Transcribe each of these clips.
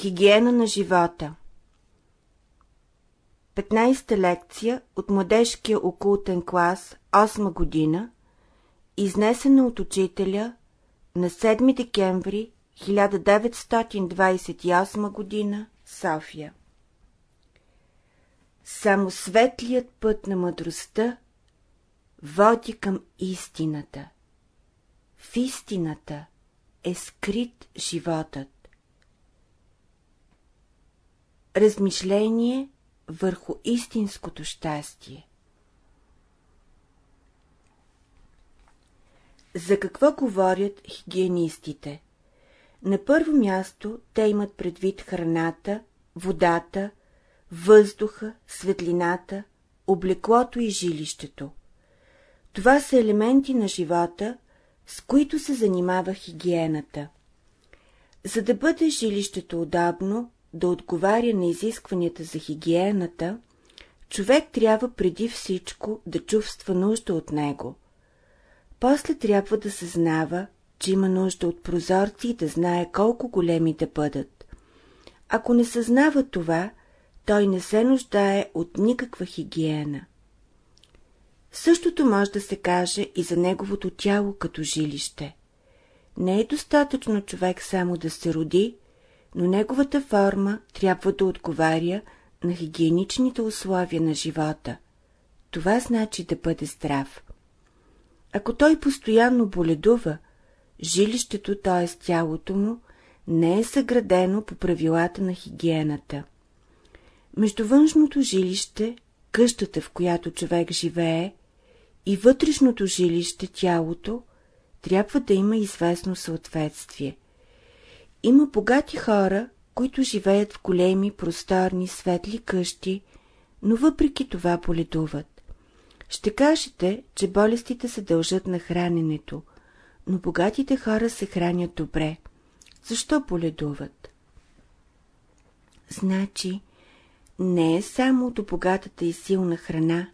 Хигиена на живота 15-та лекция от младежкия окултен клас 8 година, изнесена от учителя на 7 декември 1928 година, София. Само светлият път на мъдростта води към истината. В истината е скрит животът. Размишление върху истинското щастие За какво говорят хигиенистите? На първо място те имат предвид храната, водата, въздуха, светлината, облеклото и жилището. Това са елементи на живота, с които се занимава хигиената. За да бъде жилището удобно, да отговаря на изискванията за хигиената, човек трябва преди всичко да чувства нужда от него. После трябва да съзнава, че има нужда от прозорци и да знае колко големи да бъдат. Ако не съзнава това, той не се нуждае от никаква хигиена. Същото може да се каже и за неговото тяло като жилище. Не е достатъчно човек само да се роди, но неговата форма трябва да отговаря на хигиеничните условия на живота. Това значи да бъде здрав. Ако той постоянно боледува, жилището, т.е. тялото му, не е съградено по правилата на хигиената. Между външното жилище, къщата, в която човек живее, и вътрешното жилище, тялото, трябва да има известно съответствие. Има богати хора, които живеят в големи, просторни, светли къщи, но въпреки това боледуват. Ще кажете, че болестите се дължат на храненето, но богатите хора се хранят добре. Защо боледуват? Значи, не е само до богатата и силна храна,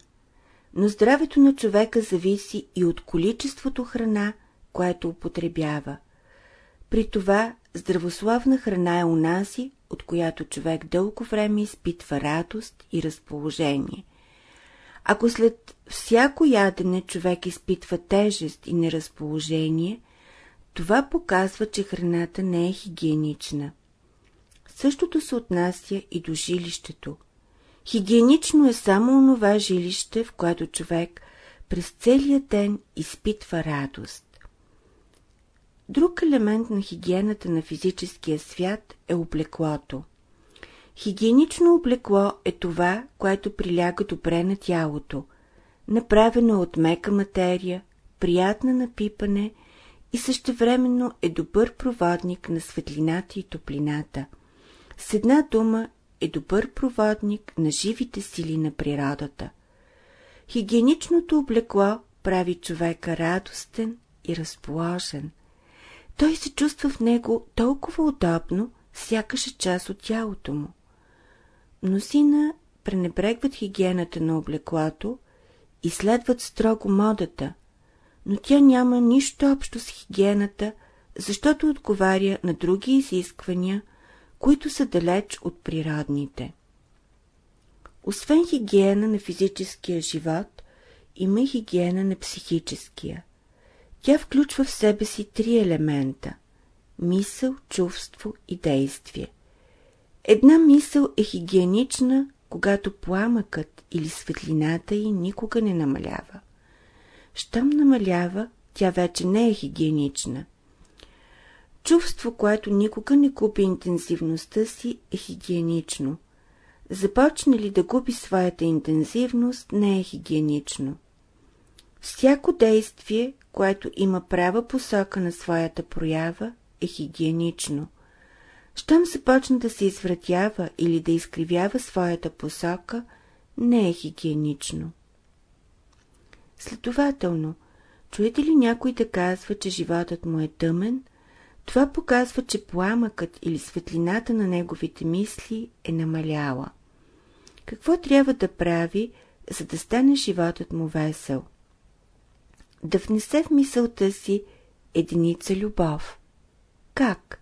но здравето на човека зависи и от количеството храна, което употребява. При това здравословна храна е унази, от която човек дълго време изпитва радост и разположение. Ако след всяко ядене човек изпитва тежест и неразположение, това показва, че храната не е хигиенична. Същото се отнася и до жилището. Хигиенично е само онова жилище, в което човек през целия ден изпитва радост. Друг елемент на хигиената на физическия свят е облеклото. Хигиенично облекло е това, което приляга добре на тялото, направено от мека материя, приятна на пипане и същевременно е добър проводник на светлината и топлината. С една дума е добър проводник на живите сили на природата. Хигиеничното облекло прави човека радостен и разположен. Той се чувства в него толкова удобно, сякаш е част от тялото му. Мнозина пренебрегват хигиената на облеклото и следват строго модата, но тя няма нищо общо с хигиената, защото отговаря на други изисквания, които са далеч от природните. Освен хигиена на физическия живот, има хигиена на психическия. Тя включва в себе си три елемента – мисъл, чувство и действие. Една мисъл е хигиенична, когато пламъкът или светлината й никога не намалява. Щом намалява, тя вече не е хигиенична. Чувство, което никога не купи интензивността си, е хигиенично. Започне ли да губи своята интензивност, не е хигиенично. Всяко действие, което има права посока на своята проява, е хигиенично. Щом започне да се извратява или да изкривява своята посока, не е хигиенично. Следователно, чуете ли някой да казва, че животът му е тъмен, това показва, че пламъкът или светлината на неговите мисли е намаляла. Какво трябва да прави, за да стане животът му весел? Да внесе в мисълта си единица любов. Как?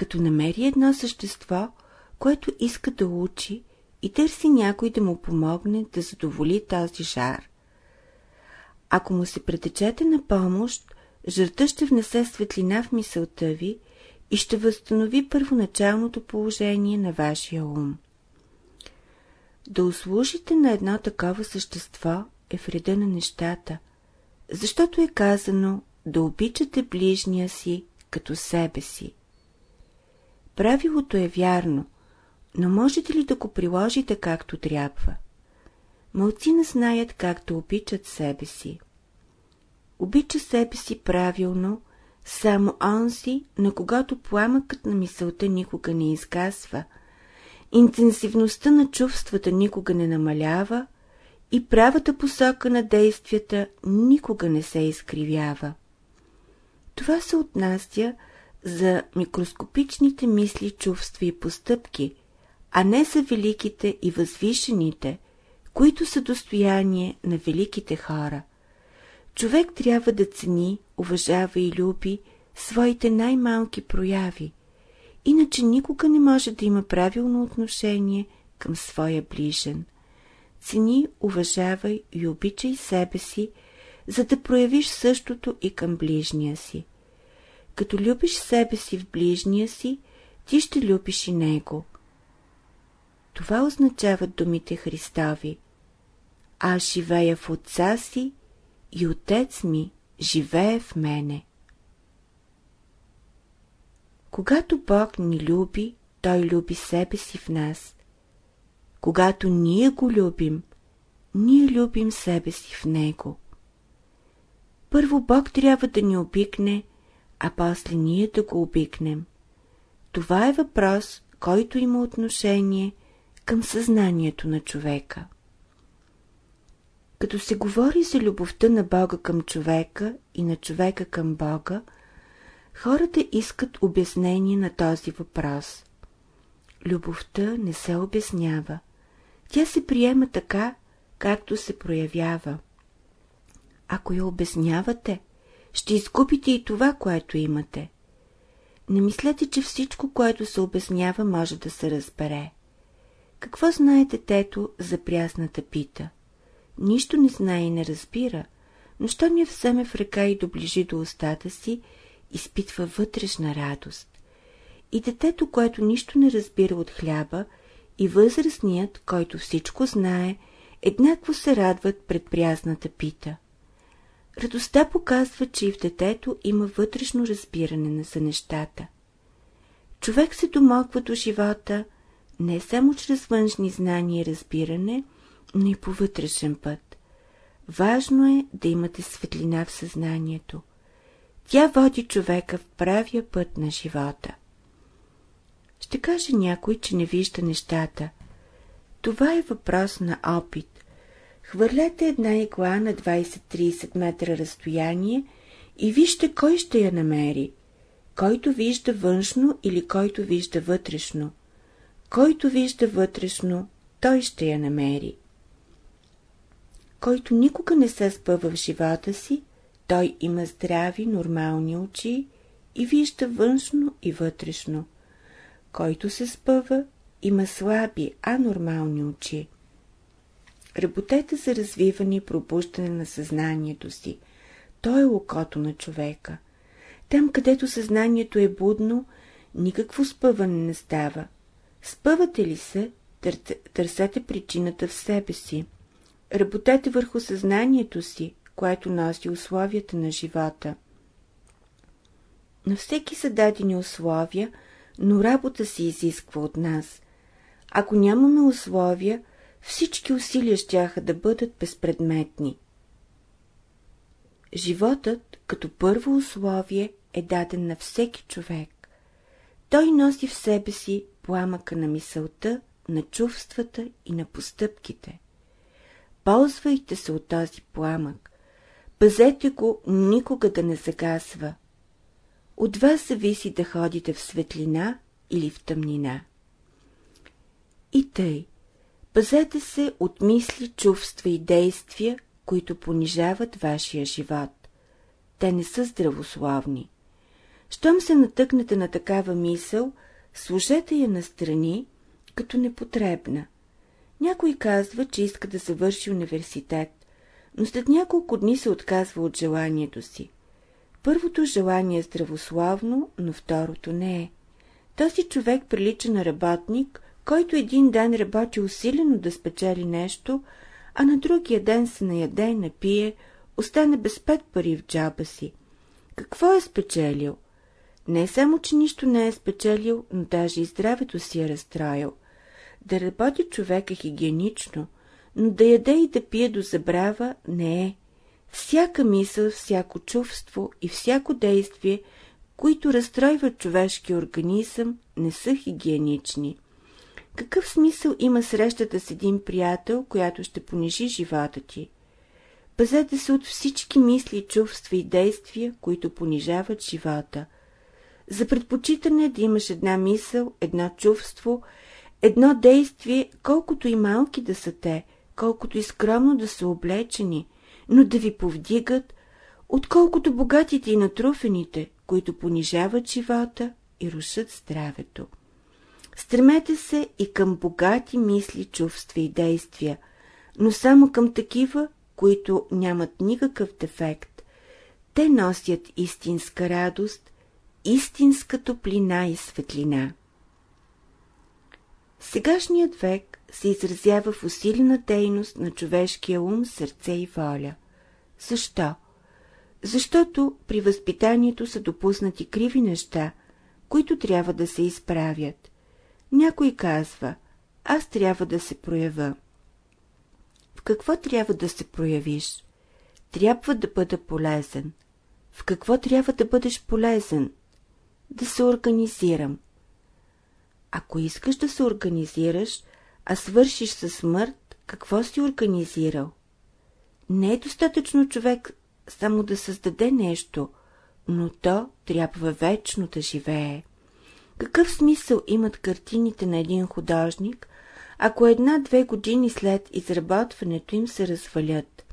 като намери едно същество, което иска да учи и търси някой да му помогне да задоволи този жар. Ако му се претечете на помощ, жърта ще внесе светлина в мисълта ви и ще възстанови първоначалното положение на вашия ум. Да услужите на едно такова същество е вреда на нещата, защото е казано да обичате ближния си като себе си. Правилото е вярно, но можете ли да го приложите както трябва? Малцина знаят как да обичат себе си. Обича себе си правилно само онзи, на когато пламъкът на мисълта никога не изгасва, интенсивността на чувствата никога не намалява и правата посока на действията никога не се изкривява. Това се отнася за микроскопичните мисли, чувства и постъпки, а не за великите и възвишените, които са достояние на великите хора. Човек трябва да цени, уважава и люби своите най-малки прояви, иначе никога не може да има правилно отношение към своя ближен. Цени, уважавай и обичай себе си, за да проявиш същото и към ближния си. Като любиш себе си в ближния си, ти ще любиш и него. Това означават думите Христови. Аз живея в Отца си и Отец ми живее в мене. Когато Бог ни люби, Той люби себе си в нас. Когато ние го любим, ние любим себе си в Него. Първо Бог трябва да ни обикне, а после ние да го обикнем. Това е въпрос, който има отношение към съзнанието на човека. Като се говори за любовта на Бога към човека и на човека към Бога, хората искат обяснение на този въпрос. Любовта не се обяснява. Тя се приема така, както се проявява. Ако я обяснявате, ще изкупите и това, което имате. Не мислете, че всичко, което се обяснява, може да се разбере. Какво знае детето за прясната пита? Нищо не знае и не разбира, но що ни вземе в ръка и доближи до устата си, изпитва вътрешна радост. И детето, което нищо не разбира от хляба, и възрастният, който всичко знае, еднакво се радват пред прясната пита. Радостта показва, че и в детето има вътрешно разбиране за нещата. Човек се домогва до живота не само чрез външни знания и разбиране, но и по вътрешен път. Важно е да имате светлина в съзнанието. Тя води човека в правия път на живота. Ще каже някой, че не вижда нещата. Това е въпрос на опит. Хвърлете една игла на 20-30 метра разстояние и вижте кой ще я намери. Който вижда външно или който вижда вътрешно. Който вижда вътрешно, той ще я намери. Който никога не се спъва в живота си, той има здрави, нормални очи и вижда външно и вътрешно. Който се спъва, има слаби, анормални очи. Работете за развиване и пробуждане на съзнанието си. То е окото на човека. Там, където съзнанието е будно, никакво спъване не става. Спъвате ли се, търсете причината в себе си. Работете върху съзнанието си, което носи условията на живота. На всеки са дадени условия, но работа се изисква от нас. Ако нямаме условия, всички усилия щяха да бъдат безпредметни. Животът, като първо условие, е даден на всеки човек. Той носи в себе си пламъка на мисълта, на чувствата и на постъпките. Ползвайте се от този пламък. Пазете го никога да не загасва. От вас зависи да ходите в светлина или в тъмнина. И тъй, Пазете се от мисли, чувства и действия, които понижават вашия живот. Те не са здравословни. Щом се натъкнете на такава мисъл, служете я настрани, като непотребна. Някой казва, че иска да завърши университет, но след няколко дни се отказва от желанието си. Първото желание е здравословно, но второто не е. Този човек прилича на работник, който един ден работи усилено да спечели нещо, а на другия ден се наяде, напие, остане без пет пари в джаба си. Какво е спечелил? Не само, че нищо не е спечелил, но даже и здравето си е разстроил. Да работи човека хигиенично, но да яде и да пие до забрава не е. Всяка мисъл, всяко чувство и всяко действие, които разстройват човешки организъм, не са хигиенични. Какъв смисъл има срещата с един приятел, която ще понижи живота ти? Пазете се от всички мисли, чувства и действия, които понижават живота. За предпочитане да имаш една мисъл, едно чувство, едно действие, колкото и малки да са те, колкото и скромно да са облечени, но да ви повдигат, отколкото богатите и натруфените, които понижават живота и рушат здравето. Стремете се и към богати мисли, чувства и действия, но само към такива, които нямат никакъв дефект. Те носят истинска радост, истинска топлина и светлина. Сегашният век се изразява в усилена дейност на човешкия ум, сърце и воля. Защо? Защото при възпитанието са допуснати криви неща, които трябва да се изправят. Някой казва, аз трябва да се проява. В какво трябва да се проявиш? Трябва да бъда полезен. В какво трябва да бъдеш полезен? Да се организирам. Ако искаш да се организираш, а свършиш със смърт, какво си организирал? Не е достатъчно човек само да създаде нещо, но то трябва вечно да живее. Какъв смисъл имат картините на един художник, ако една-две години след изработването им се развалят?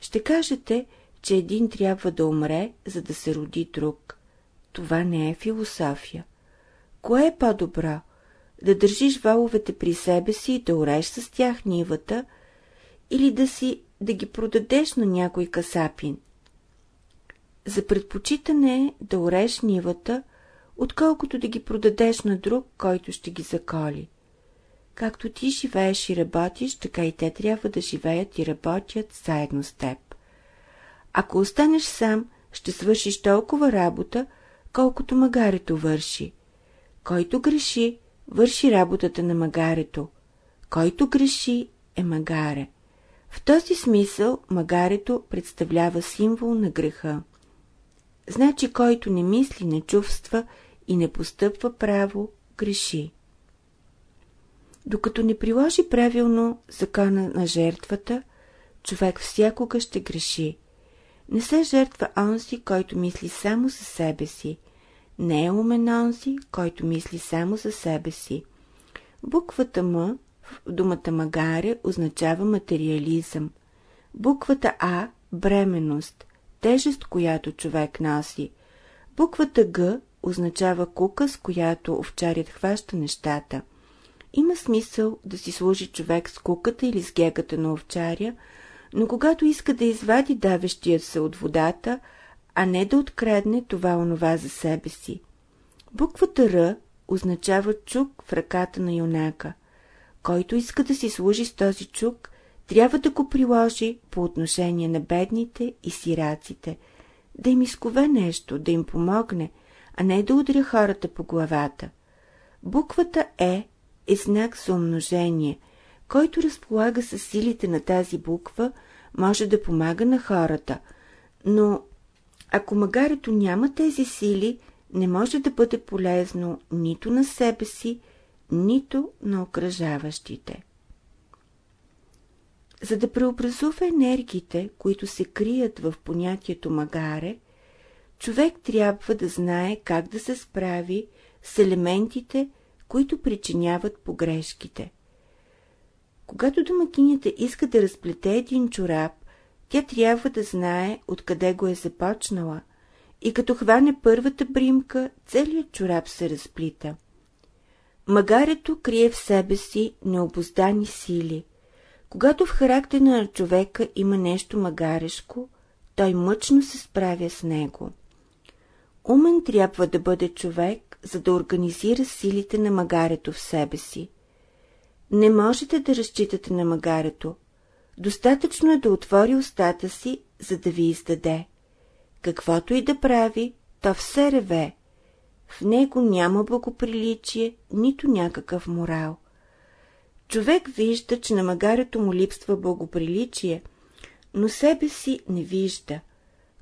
Ще кажете, че един трябва да умре, за да се роди друг. Това не е философия. Кое е по-добро? Да държиш валовете при себе си и да ореш с тях нивата, или да си да ги продадеш на някой касапин? За предпочитане е да ореш нивата, отколкото да ги продадеш на друг, който ще ги заколи. Както ти живееш и работиш, така и те трябва да живеят и работят заедно с теб. Ако останеш сам, ще свършиш толкова работа, колкото магарето върши. Който греши, върши работата на магарето. Който греши, е магаре. В този смисъл магарето представлява символ на греха. Значи, който не мисли, не чувства и не постъпва право, греши. Докато не приложи правилно закона на жертвата, човек всякога ще греши. Не се жертва онзи, който мисли само за себе си. Не е умен онзи, който мисли само за себе си. Буквата М в думата магаре означава материализъм. Буквата А – бременност, тежест, която човек носи. Буквата Г означава кука, с която овчарят хваща нещата. Има смисъл да си служи човек с куката или с гегата на овчаря, но когато иска да извади давещият се от водата, а не да открадне това онова за себе си. Буквата Р означава чук в ръката на юнака. Който иска да си служи с този чук, трябва да го приложи по отношение на бедните и сираците, да им изкове нещо, да им помогне, а не да удря хората по главата. Буквата Е е знак за умножение, който разполага с силите на тази буква, може да помага на хората, но ако магарето няма тези сили, не може да бъде полезно нито на себе си, нито на окръжаващите. За да преобразува енергиите, които се крият в понятието магаре, човек трябва да знае как да се справи с елементите, които причиняват погрешките. Когато домакинята иска да разплете един чорап, тя трябва да знае откъде го е започнала и като хване първата бримка, целият чорап се разплита. Магарето крие в себе си необоздани сили. Когато в характера на човека има нещо магарешко, той мъчно се справя с него. Умен трябва да бъде човек, за да организира силите на магарето в себе си. Не можете да разчитате на магарето. Достатъчно е да отвори устата си, за да ви издаде. Каквото и да прави, то все реве. В него няма благоприличие, нито някакъв морал. Човек вижда, че на магарето му липсва благоприличие, но себе си не вижда.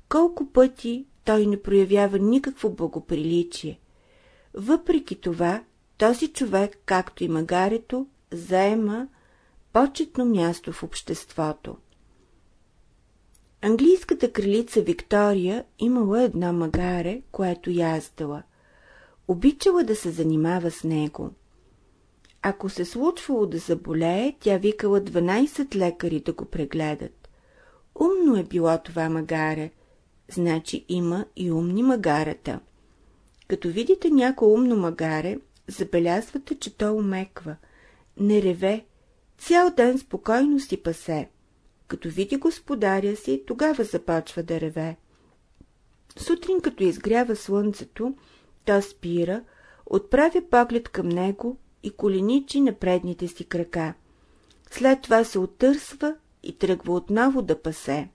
Колко пъти той не проявява никакво благоприличие. Въпреки това, този човек, както и магарето, заема почетно място в обществото. Английската кралица Виктория имала едно магаре, което яздала. Обичала да се занимава с него. Ако се случвало да заболее, тя викала 12 лекари да го прегледат. Умно е било това магаре, значи има и умни магарата. Като видите някой умно магаре, забелязвате, че то умеква, не реве, цял ден спокойно си пасе. Като види господаря си, тогава започва да реве. Сутрин, като изгрява слънцето, то спира, отправя поглед към него и коленичи на предните си крака. След това се отърсва и тръгва отново да пасе.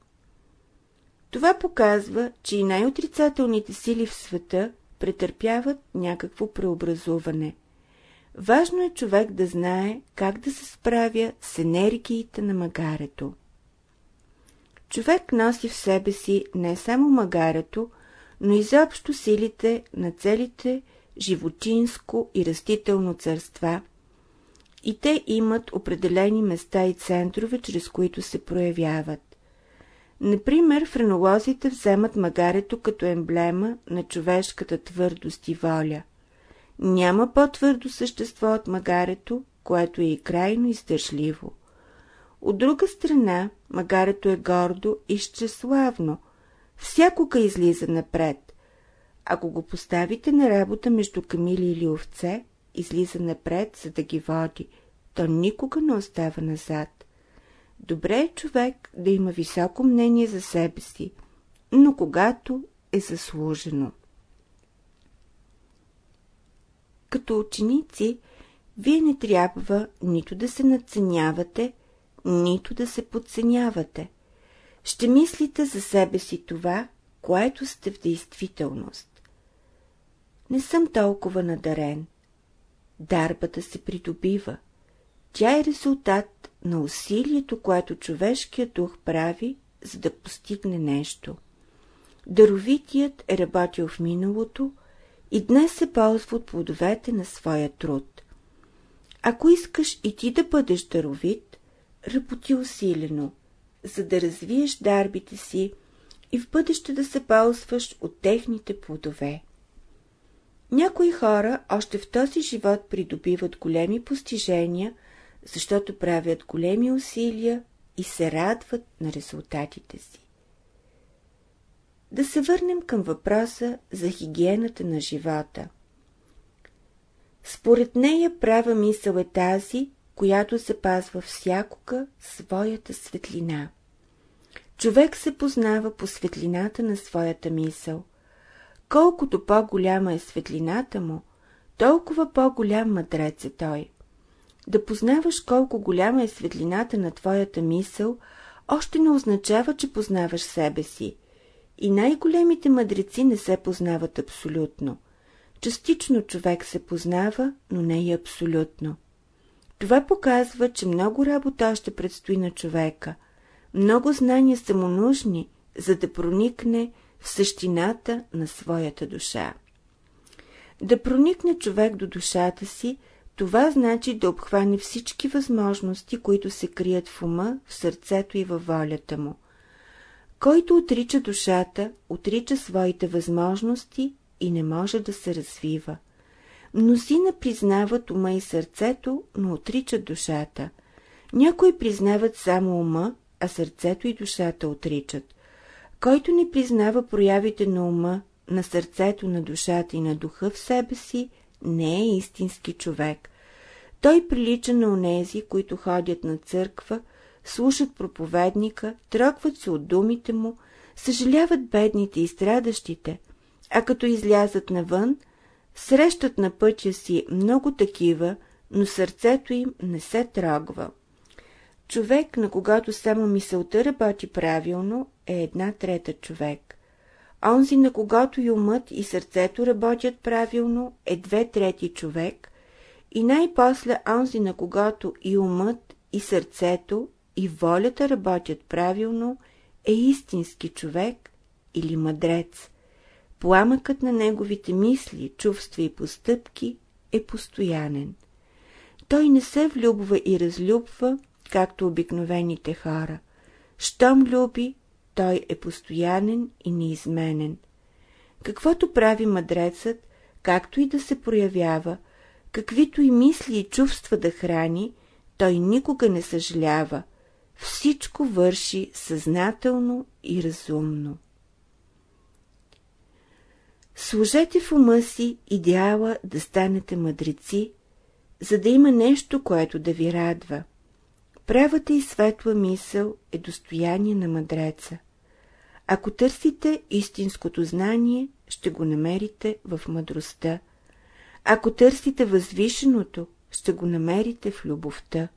Това показва, че и най-отрицателните сили в света претърпяват някакво преобразуване. Важно е човек да знае как да се справя с енергиите на магарето. Човек носи в себе си не само магарето, но изобщо силите на целите животинско и растително царства, и те имат определени места и центрове, чрез които се проявяват. Например, френолозите вземат магарето като емблема на човешката твърдост и воля. Няма по-твърдо същество от магарето, което е и крайно издържливо. От друга страна, магарето е гордо и щеславно, всякога излиза напред. Ако го поставите на работа между камили или овце, излиза напред, за да ги води, то никога не остава назад. Добре е човек да има високо мнение за себе си, но когато е заслужено. Като ученици, вие не трябва нито да се надценявате, нито да се подценявате. Ще мислите за себе си това, което сте в действителност. Не съм толкова надарен. Дарбата се придобива. Тя е резултат на усилието, което човешкият дух прави, за да постигне нещо. Даровитият е работил в миналото и днес се ползва от плодовете на своя труд. Ако искаш и ти да бъдеш даровит, работи усилено, за да развиеш дарбите си и в бъдеще да се ползваш от техните плодове. Някои хора още в този живот придобиват големи постижения, защото правят големи усилия и се радват на резултатите си. Да се върнем към въпроса за хигиената на живота. Според нея права мисъл е тази, която запазва всякога своята светлина. Човек се познава по светлината на своята мисъл. Колкото по-голяма е светлината му, толкова по-голям мъдрец е той. Да познаваш колко голяма е светлината на твоята мисъл, още не означава, че познаваш себе си. И най-големите мъдреци не се познават абсолютно. Частично човек се познава, но не и абсолютно. Това показва, че много работа още предстои на човека. Много знания са му нужни, за да проникне в същината на своята душа. Да проникне човек до душата си, това значи да обхване всички възможности, които се крият в ума, в сърцето и във волята му. Който отрича душата, отрича своите възможности и не може да се развива. Мнозина признават ума и сърцето, но отричат душата. Някои признават само ума, а сърцето и душата отричат. Който не признава проявите на ума на сърцето, на душата и на духа в себе си, не е истински човек. Той прилича на онези, които ходят на църква, слушат проповедника, тръгват се от думите му, съжаляват бедните и страдащите, а като излязат навън, срещат на пътя си много такива, но сърцето им не се трогва. Човек, на когато само мисълта работи правилно, е една трета човек. Онзи, на когото и умът и сърцето работят правилно, е две трети човек, и най-после онзи, на когото и умът и сърцето и волята работят правилно, е истински човек или мъдрец. Пламъкът на неговите мисли, чувства и постъпки е постоянен. Той не се влюбва и разлюбва, както обикновените хора. Щом люби, той е постоянен и неизменен. Каквото прави мъдрецът, както и да се проявява, каквито и мисли и чувства да храни, той никога не съжалява. Всичко върши съзнателно и разумно. Служете в ума си идеала да станете мъдреци, за да има нещо, което да ви радва. Правата и светла мисъл е достояние на мъдреца. Ако търсите истинското знание, ще го намерите в мъдростта. Ако търсите възвишеното, ще го намерите в любовта.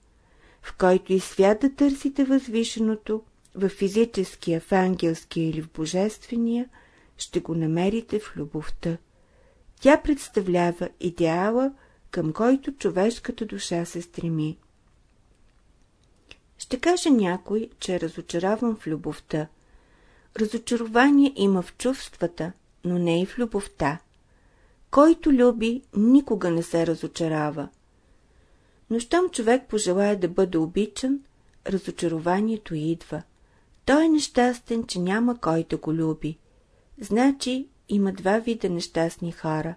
В който и свят да търсите възвишеното, в физическия, в ангелския или в божествения, ще го намерите в любовта. Тя представлява идеала, към който човешката душа се стреми. Ще каже някой, че е разочарован в любовта. Разочарование има в чувствата, но не и в любовта. Който люби, никога не се разочарава. Но щом човек пожелая да бъде обичан, разочарованието идва. Той е нещастен, че няма кой да го люби. Значи има два вида нещастни хора.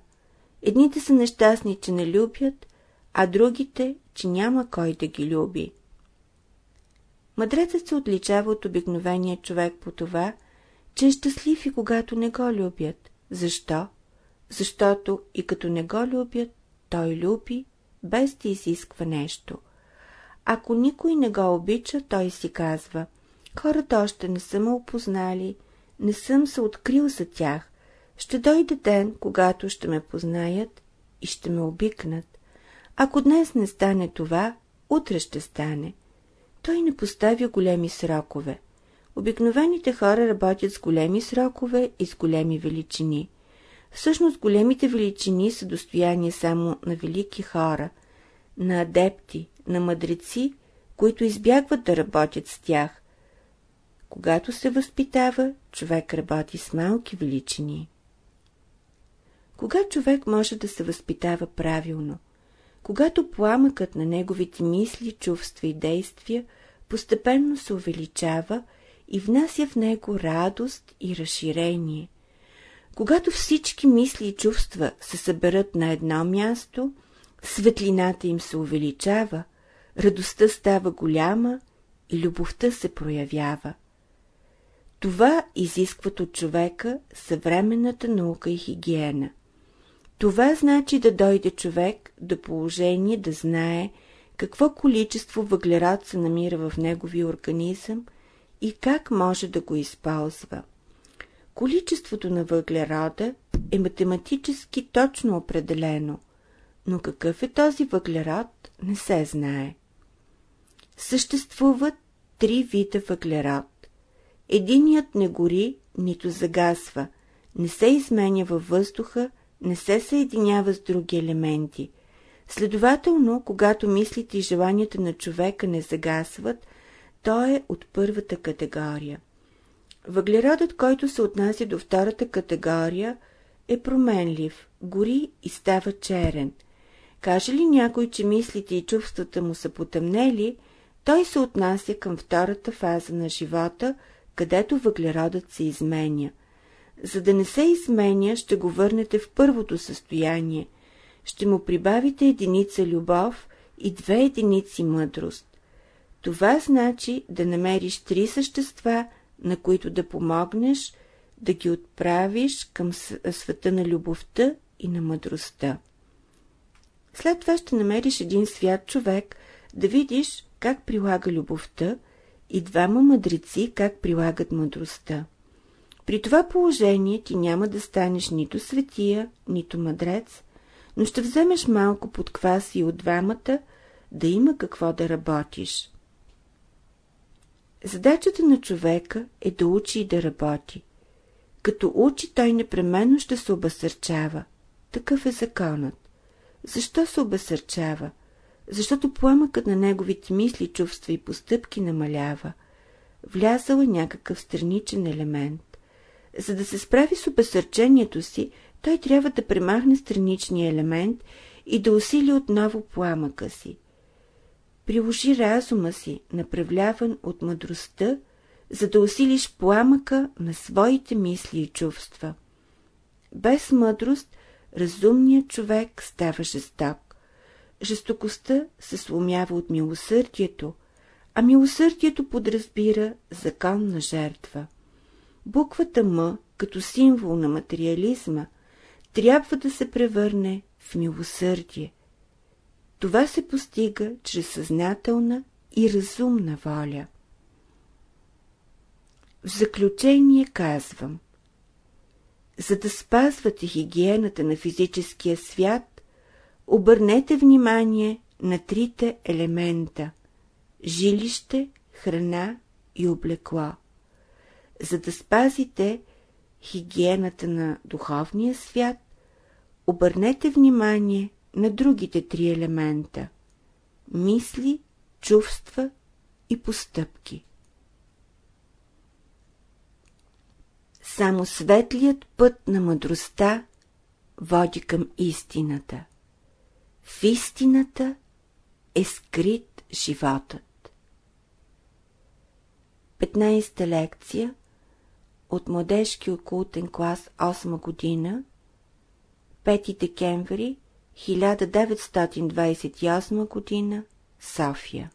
Едните са нещастни, че не любят, а другите, че няма кой да ги люби. Мъдрецът се отличава от обикновения човек по това, че е щастлив и когато не го любят. Защо? Защото и като не го любят, той люби, без да изисква нещо. Ако никой не го обича, той си казва, хората още не са ме опознали, не съм се открил за тях. Ще дойде ден, когато ще ме познаят и ще ме обикнат. Ако днес не стане това, утре ще стане. Той не поставя големи срокове. Обикновените хора работят с големи срокове и с големи величини. Всъщност големите величини са достояние само на велики хора, на адепти, на мъдреци, които избягват да работят с тях. Когато се възпитава, човек работи с малки величини. Кога човек може да се възпитава правилно? Когато пламъкът на неговите мисли, чувства и действия постепенно се увеличава и внася в него радост и разширение. Когато всички мисли и чувства се съберат на едно място, светлината им се увеличава, радостта става голяма и любовта се проявява. Това изискват от човека съвременната наука и хигиена. Това значи да дойде човек до положение да знае какво количество въглерод се намира в неговия организъм и как може да го използва. Количеството на въглерода е математически точно определено, но какъв е този въглерод не се знае. Съществуват три вида въглерод. Единият не гори, нито загасва, не се изменя във въздуха, не се съединява с други елементи. Следователно, когато мислите и желанията на човека не загасват, той е от първата категория. Въглеродът, който се отнася до втората категория, е променлив, гори и става черен. Каже ли някой, че мислите и чувствата му са потъмнели, той се отнася към втората фаза на живота, където въглеродът се изменя. За да не се изменя, ще го върнете в първото състояние. Ще му прибавите единица любов и две единици мъдрост. Това значи да намериш три същества, на които да помогнеш, да ги отправиш към света на любовта и на мъдростта. След това ще намериш един свят човек, да видиш как прилага любовта и двама мъдреци как прилагат мъдростта. При това положение ти няма да станеш нито светия, нито мъдрец, но ще вземеш малко под квас и от двамата, да има какво да работиш. Задачата на човека е да учи и да работи. Като учи, той непременно ще се обесърчава. Такъв е законът. Защо се обесърчава? Защото пламъкът на неговите мисли, чувства и постъпки намалява. Влязал е някакъв страничен елемент. За да се справи с обесърчението си, той трябва да премахне страничния елемент и да усили отново пламъка си. Приложи разума си, направляван от мъдростта, за да усилиш пламъка на своите мисли и чувства. Без мъдрост разумният човек става жесток. Жестокостта се сломява от милосърдието, а милосърдието подразбира закон на жертва. Буквата М, като символ на материализма, трябва да се превърне в милосърдие. Това се постига чрез съзнателна и разумна воля. В заключение казвам – за да спазвате хигиената на физическия свят, обърнете внимание на трите елемента – жилище, храна и облекло. За да спазите хигиената на духовния свят, обърнете внимание на другите три елемента – мисли, чувства и постъпки. Само светлият път на мъдростта води към истината. В истината е скрит животът. 15-та лекция от младежки окултен клас 8 година 5 декември 1928 година София